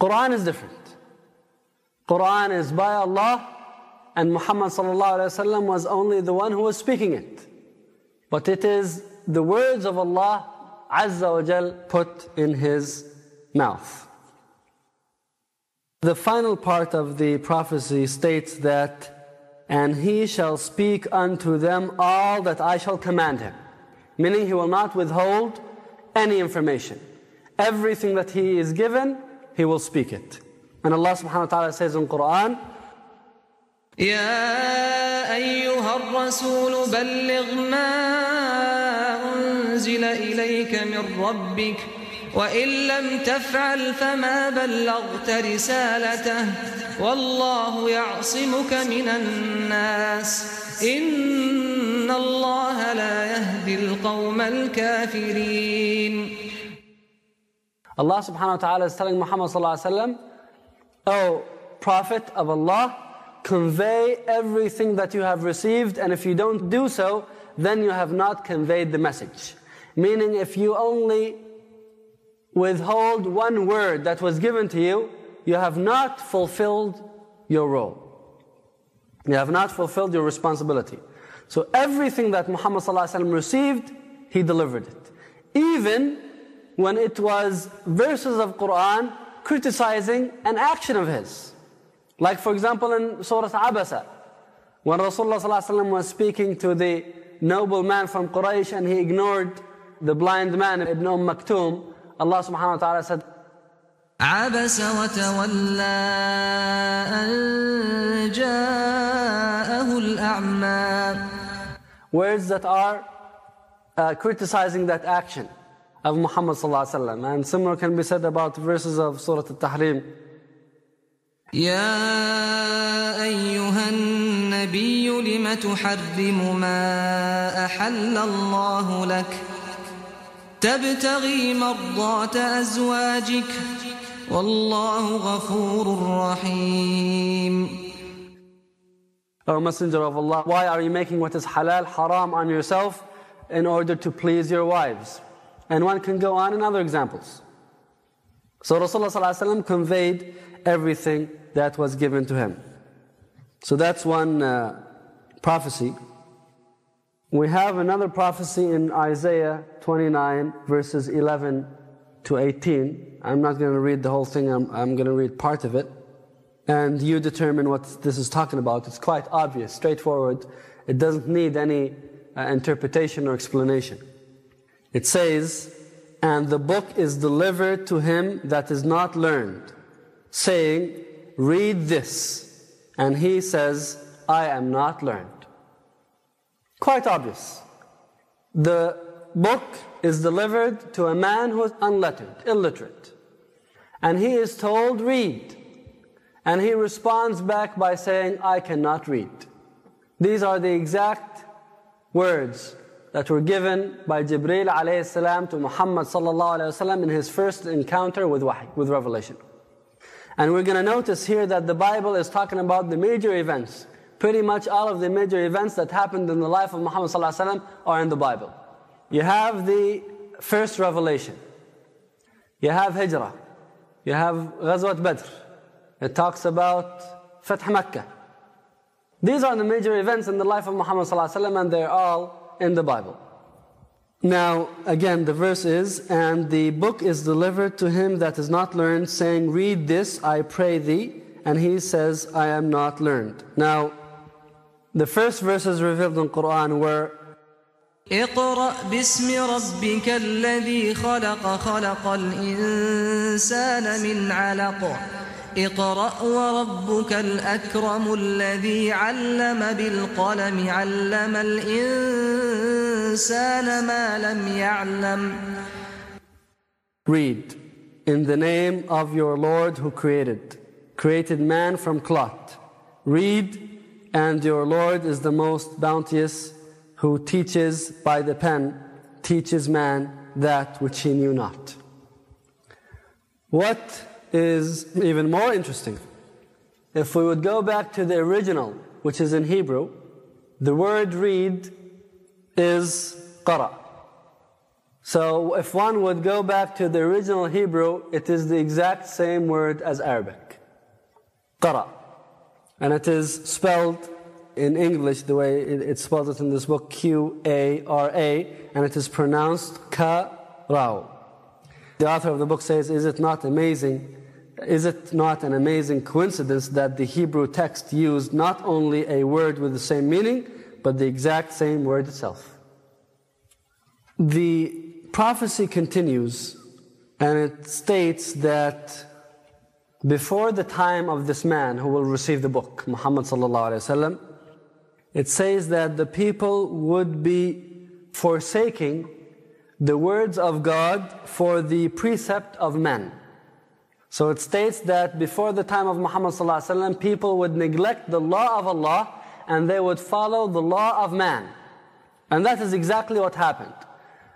Quran is different. Quran is by Allah and Muhammad ﷺ was only the one who was speaking it. But it is the words of Allah Azza wa Jal put in his mouth. The final part of the prophecy states that, and he shall speak unto them all that I shall command him. Meaning he will not withhold any information. Everything that he is given, he will speak it. And Allah subhanahu wa ta'ala says in Quran, يا أيها الرسول بلغ ما أنزل إليك من ربك وإن لم تفعل فما بلغت رسالته والله يعصمك من الناس إن الله لا يهدي القوم الكافرين Allah subhanahu wa ta'ala is telling Muhammad sallallahu alayhi wa sallam, O Prophet of Allah, convey everything that you have received, and if you don't do so, then you have not conveyed the message. Meaning, if you only withhold one word that was given to you, you have not fulfilled your role. You have not fulfilled your responsibility. So everything that Muhammad ﷺ received, he delivered it. Even when it was verses of Quran criticizing an action of his. Like for example in Surah Abasa, when Rasulullah ﷺ was speaking to the noble man from Quraysh and he ignored the blind man Ibn Umm Maktoum, Allah subhanahu wa ta'ala said, عبس وتولى أن جاءه الأعمى words that are uh, criticizing that action of Muhammad sallallahu alaihi wasallam. And similar can be said about verses of Surah Al-Tahrim. يا أيها النبي لم تحرم ما أحل الله لك تبتغي مرضات أزواجك والله غفور رحيم O Messenger of Allah, why are you making what is halal haram on yourself in order to please your wives? And one can go on in other examples. So Rasulullah ﷺ conveyed everything that was given to him. So that's one uh, prophecy. We have another prophecy in Isaiah 29, verses 11 to 18. I'm not going to read the whole thing, I'm, I'm going to read part of it. And you determine what this is talking about. It's quite obvious, straightforward. It doesn't need any uh, interpretation or explanation. It says, And the book is delivered to him that is not learned, saying, Read this. And he says, I am not learned. Quite obvious. The book is delivered to a man who is unlettered, illiterate. And he is told, Read. And he responds back by saying, I cannot read. These are the exact words that were given by Jibreel alayhi salam to Muhammad sallallahu alayhi wasallam in his first encounter with wahy, with revelation. And we're going to notice here that the Bible is talking about the major events. Pretty much all of the major events that happened in the life of Muhammad sallallahu alayhi wasallam are in the Bible. You have the first revelation. You have Hijrah. You have Ghazwat Badr. It talks about Fath Makkah. These are the major events in the life of Muhammad ﷺ and they're all in the Bible. Now, again, the verse is, And the book is delivered to him that is not learned, saying, Read this, I pray thee. And he says, I am not learned. Now, the first verses revealed in Quran were اقرأ باسم ربك الذي خلق خلق الإنسان من علق اقرأ وربك الأكرم الذي علم بالقلم علم الإنسان ما لم يعلم Read, in the name of your Lord who created, created man from clot. Read, and your Lord is the most bounteous who teaches by the pen, teaches man that which he knew not. What is even more interesting, if we would go back to the original, which is in Hebrew, the word read is qara. So if one would go back to the original Hebrew, it is the exact same word as Arabic. Qara. And it is spelled in English the way it, spells it in this book, Q-A-R-A, and it is pronounced Ka-Rao. The author of the book says, is it not amazing, is it not an amazing coincidence that the Hebrew text used not only a word with the same meaning, but the exact same word itself? The prophecy continues, and it states that before the time of this man who will receive the book, Muhammad it says that the people would be forsaking the words of God for the precept of men. So it states that before the time of Muhammad people would neglect the law of Allah and they would follow the law of man. And that is exactly what happened.